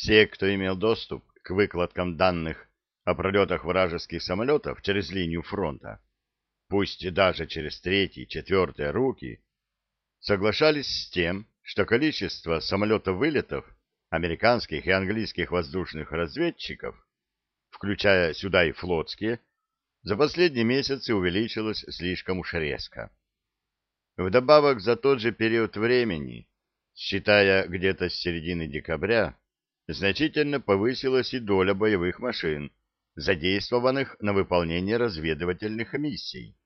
Все, кто имел доступ к выкладкам данных о пролетах вражеских самолетов через линию фронта, пусть и даже через третьи, четвертые руки, соглашались с тем, что количество самолетов-вылетов американских и английских воздушных разведчиков, включая сюда и флотские, за последние месяцы увеличилось слишком уж резко. Вдобавок за тот же период времени, считая где-то с середины декабря, значительно повысилась и доля боевых машин, задействованных на выполнение разведывательных миссий.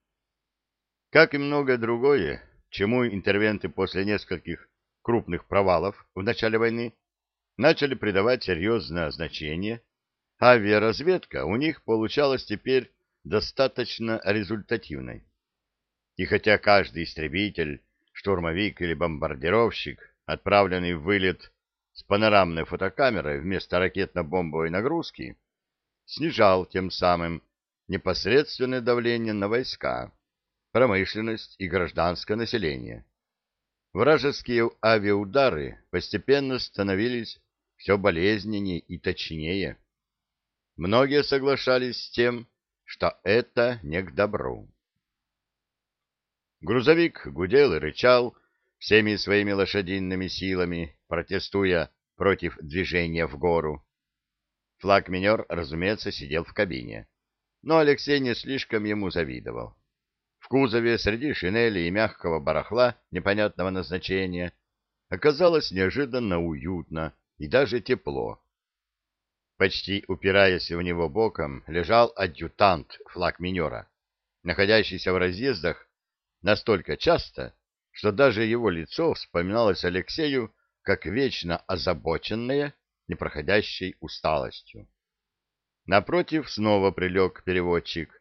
Как и многое другое, чему интервенты после нескольких крупных провалов в начале войны начали придавать серьезное значение, авиаразведка у них получалась теперь достаточно результативной. И хотя каждый истребитель, штурмовик или бомбардировщик, отправленный в вылет с панорамной фотокамерой вместо ракетно-бомбовой нагрузки, снижал тем самым непосредственное давление на войска, промышленность и гражданское население. Вражеские авиаудары постепенно становились все болезненнее и точнее. Многие соглашались с тем, что это не к добру. Грузовик гудел и рычал всеми своими лошадиными силами, протестуя против движения в гору. Флаг-минер, разумеется, сидел в кабине, но Алексей не слишком ему завидовал. В кузове среди шинели и мягкого барахла непонятного назначения оказалось неожиданно уютно и даже тепло. Почти упираясь в него боком, лежал адъютант флаг-минера, находящийся в разъездах настолько часто, что даже его лицо вспоминалось Алексею как вечно озабоченное непроходящей усталостью. Напротив снова прилег переводчик,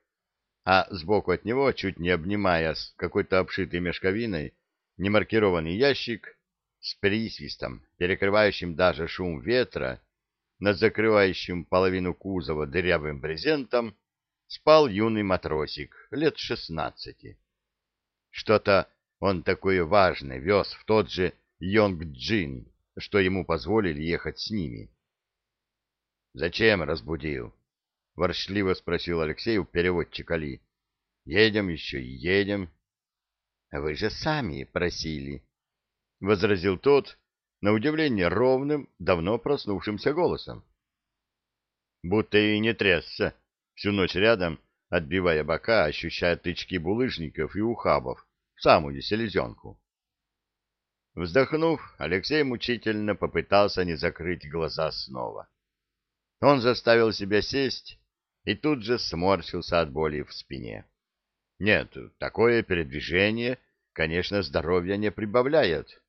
а сбоку от него, чуть не обнимая какой-то обшитый мешковиной, немаркированный ящик с присвистом, перекрывающим даже шум ветра, над закрывающим половину кузова дырявым брезентом, спал юный матросик лет шестнадцати. Что-то он такое важное вез в тот же Йонг-Джин, что ему позволили ехать с ними. — Зачем разбудил? — ворчливо спросил Алексей у переводчика Ли. — Едем еще и едем. — Вы же сами просили, — возразил тот, на удивление ровным, давно проснувшимся голосом. Будто и не трясся всю ночь рядом, отбивая бока, ощущая тычки булыжников и ухабов самую селезенку. Вздохнув, Алексей мучительно попытался не закрыть глаза снова. Он заставил себя сесть и тут же сморщился от боли в спине. Нет, такое передвижение, конечно, здоровья не прибавляет,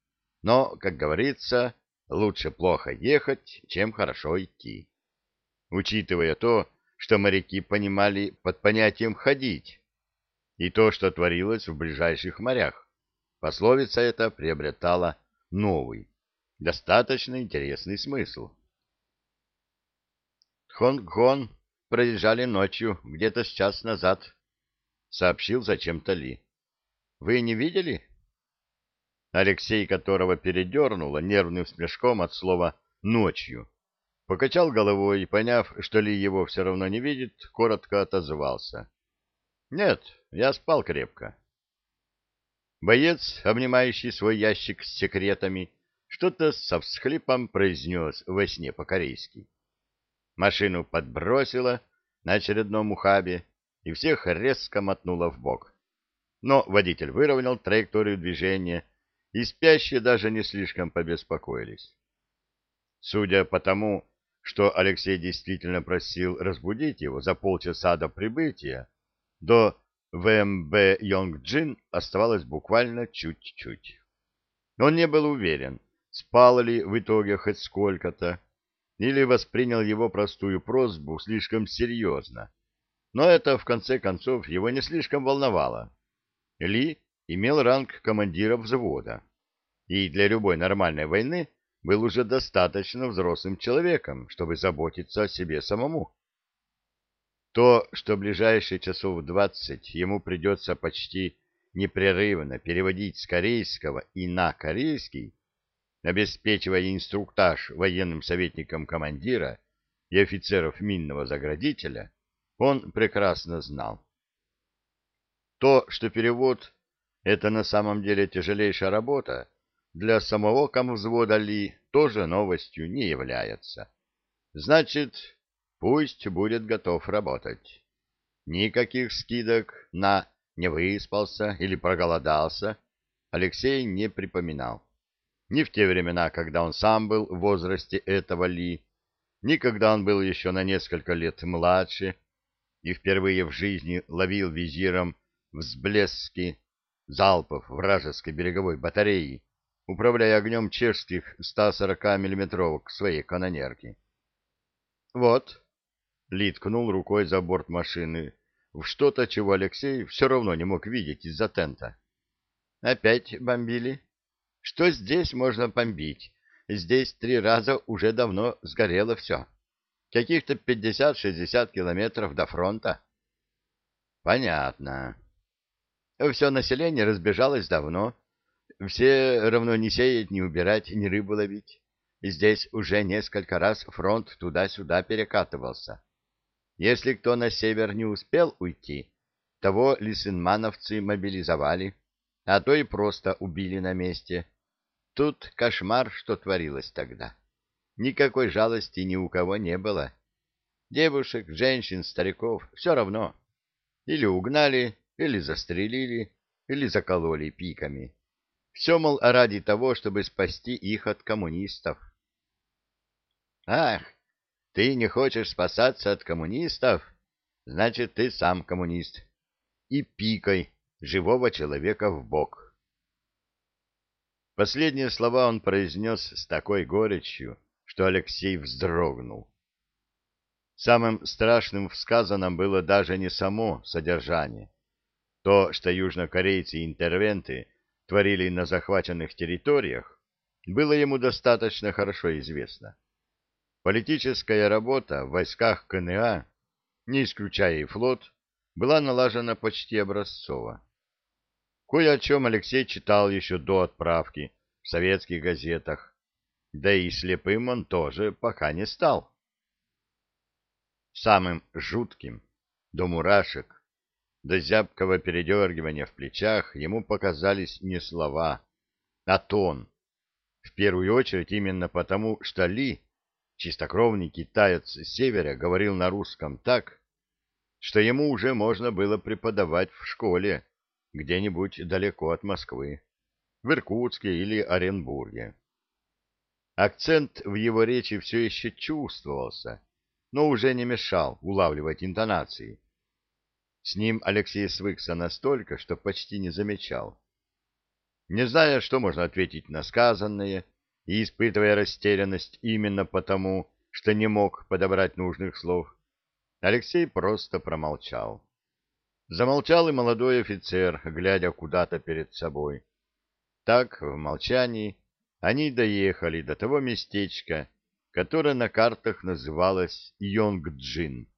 но, как говорится, лучше плохо ехать, чем хорошо идти. Учитывая то, что моряки понимали под понятием «ходить», и то, что творилось в ближайших морях. Пословица эта приобретала новый, достаточно интересный смысл. Хонг-Хон проезжали ночью, где-то с час назад, — сообщил зачем-то Ли. — Вы не видели? Алексей, которого передернуло нервным смешком от слова «ночью», покачал головой и, поняв, что Ли его все равно не видит, коротко отозвался. — Нет, я спал крепко. Боец, обнимающий свой ящик с секретами, что-то со всхлипом произнес во сне по-корейски. Машину подбросило на очередном ухабе и всех резко мотнуло в бок. Но водитель выровнял траекторию движения, и спящие даже не слишком побеспокоились. Судя по тому, что Алексей действительно просил разбудить его за полчаса до прибытия, до ВМБ Йонг-Джин оставалось буквально чуть-чуть. Он не был уверен, спал ли в итоге хоть сколько-то, или воспринял его простую просьбу слишком серьезно. Но это, в конце концов, его не слишком волновало. Ли имел ранг командира взвода, и для любой нормальной войны был уже достаточно взрослым человеком, чтобы заботиться о себе самому. То, что ближайшие часов двадцать ему придется почти непрерывно переводить с корейского и на корейский, обеспечивая инструктаж военным советникам командира и офицеров минного заградителя, он прекрасно знал. То, что перевод — это на самом деле тяжелейшая работа, для самого комвзвода Ли тоже новостью не является. Значит, пусть будет готов работать. Никаких скидок на «не выспался» или «проголодался» Алексей не припоминал. Ни в те времена, когда он сам был в возрасте этого Ли, ни когда он был еще на несколько лет младше и впервые в жизни ловил визиром взблески залпов вражеской береговой батареи, управляя огнем чешских 140 миллиметровок своей канонерки. «Вот», — Ли ткнул рукой за борт машины, в что-то, чего Алексей все равно не мог видеть из-за тента. «Опять бомбили? Что здесь можно бомбить? Здесь три раза уже давно сгорело все. Каких-то пятьдесят-шестьдесят километров до фронта». «Понятно», все население разбежалось давно. Все равно не сеять, не убирать, ни рыбу ловить. Здесь уже несколько раз фронт туда-сюда перекатывался. Если кто на север не успел уйти, того лисенмановцы мобилизовали, а то и просто убили на месте. Тут кошмар, что творилось тогда. Никакой жалости ни у кого не было. Девушек, женщин, стариков — все равно. Или угнали, или застрелили, или закололи пиками. Все, мол, ради того, чтобы спасти их от коммунистов. Ах, ты не хочешь спасаться от коммунистов? Значит, ты сам коммунист. И пикой живого человека в бок. Последние слова он произнес с такой горечью, что Алексей вздрогнул. Самым страшным в сказанном было даже не само содержание, то, что южнокорейцы-интервенты творили на захваченных территориях, было ему достаточно хорошо известно. Политическая работа в войсках КНА, не исключая и флот, была налажена почти образцово. Кое о чем Алексей читал еще до отправки в советских газетах, да и слепым он тоже пока не стал. Самым жутким, до мурашек, до зябкого передергивания в плечах ему показались не слова, а тон. В первую очередь именно потому, что Ли, чистокровный китаец с севера, говорил на русском так, что ему уже можно было преподавать в школе где-нибудь далеко от Москвы, в Иркутске или Оренбурге. Акцент в его речи все еще чувствовался, но уже не мешал улавливать интонации с ним Алексей свыкся настолько, что почти не замечал. Не зная, что можно ответить на сказанное, и испытывая растерянность именно потому, что не мог подобрать нужных слов, Алексей просто промолчал. Замолчал и молодой офицер, глядя куда-то перед собой. Так, в молчании, они доехали до того местечка, которое на картах называлось Йонгджин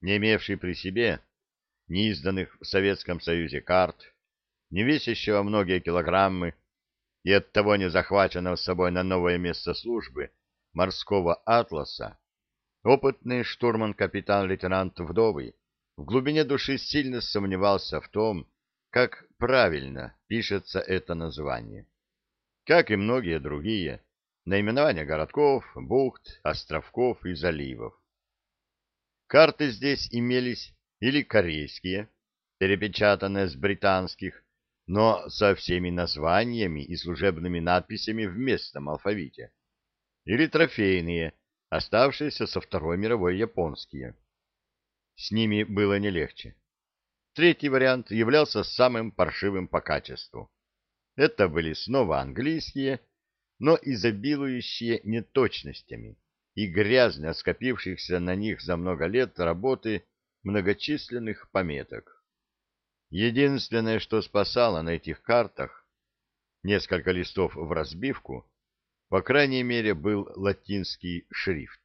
не имевший при себе ни изданных в Советском Союзе карт, не весящего многие килограммы и оттого не захваченного с собой на новое место службы морского атласа, опытный штурман-капитан-лейтенант Вдовый в глубине души сильно сомневался в том, как правильно пишется это название. Как и многие другие, наименования городков, бухт, островков и заливов. Карты здесь имелись или корейские, перепечатанные с британских, но со всеми названиями и служебными надписями в местном алфавите, или трофейные, оставшиеся со Второй мировой японские. С ними было не легче. Третий вариант являлся самым паршивым по качеству. Это были снова английские, но изобилующие неточностями и грязно скопившихся на них за много лет работы многочисленных пометок. Единственное, что спасало на этих картах, несколько листов в разбивку, по крайней мере, был латинский шрифт.